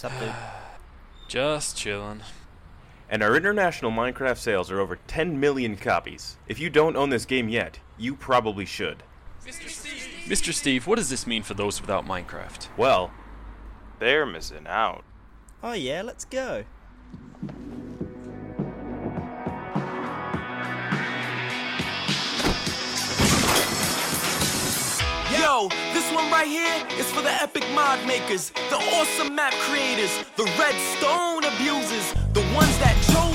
What's up, dude? Just chilling. And our international Minecraft sales are over 10 million copies. If you don't own this game yet, you probably should. Mr. Steve, Mr. Steve what does this mean for those without Minecraft? Well, they're missing out. Oh, yeah, let's go. Yo, this one right here is for the epic mod makers, the awesome map creators, the redstone abusers, the ones that chose.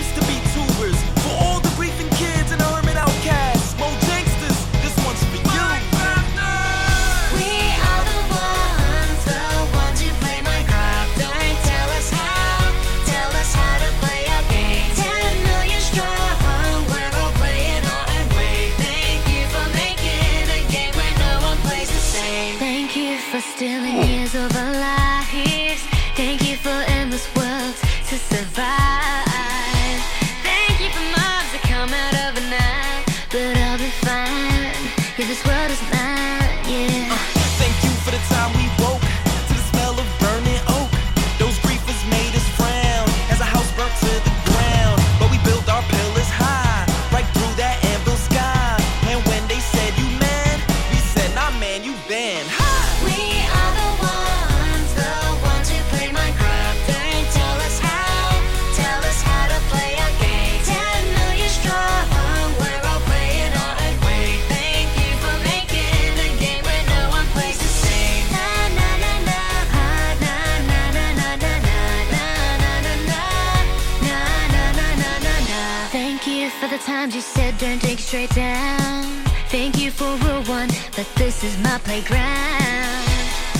the times you said don't dig straight down. Thank you for rule one, but this is my playground.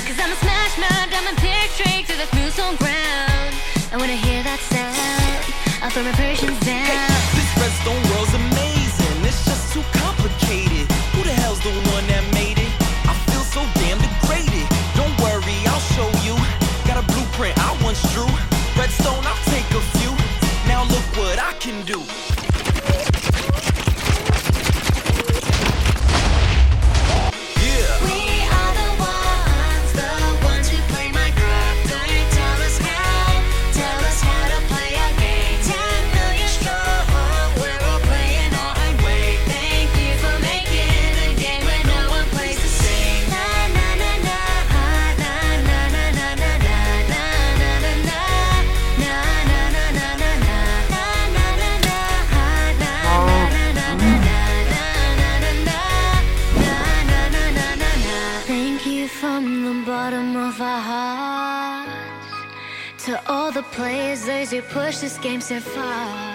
Cause I'm a smash my diamond picture a pick trick through the smooth on ground. And when I hear that sound, I'll throw my Persians down. To all the players, those who push this game so far.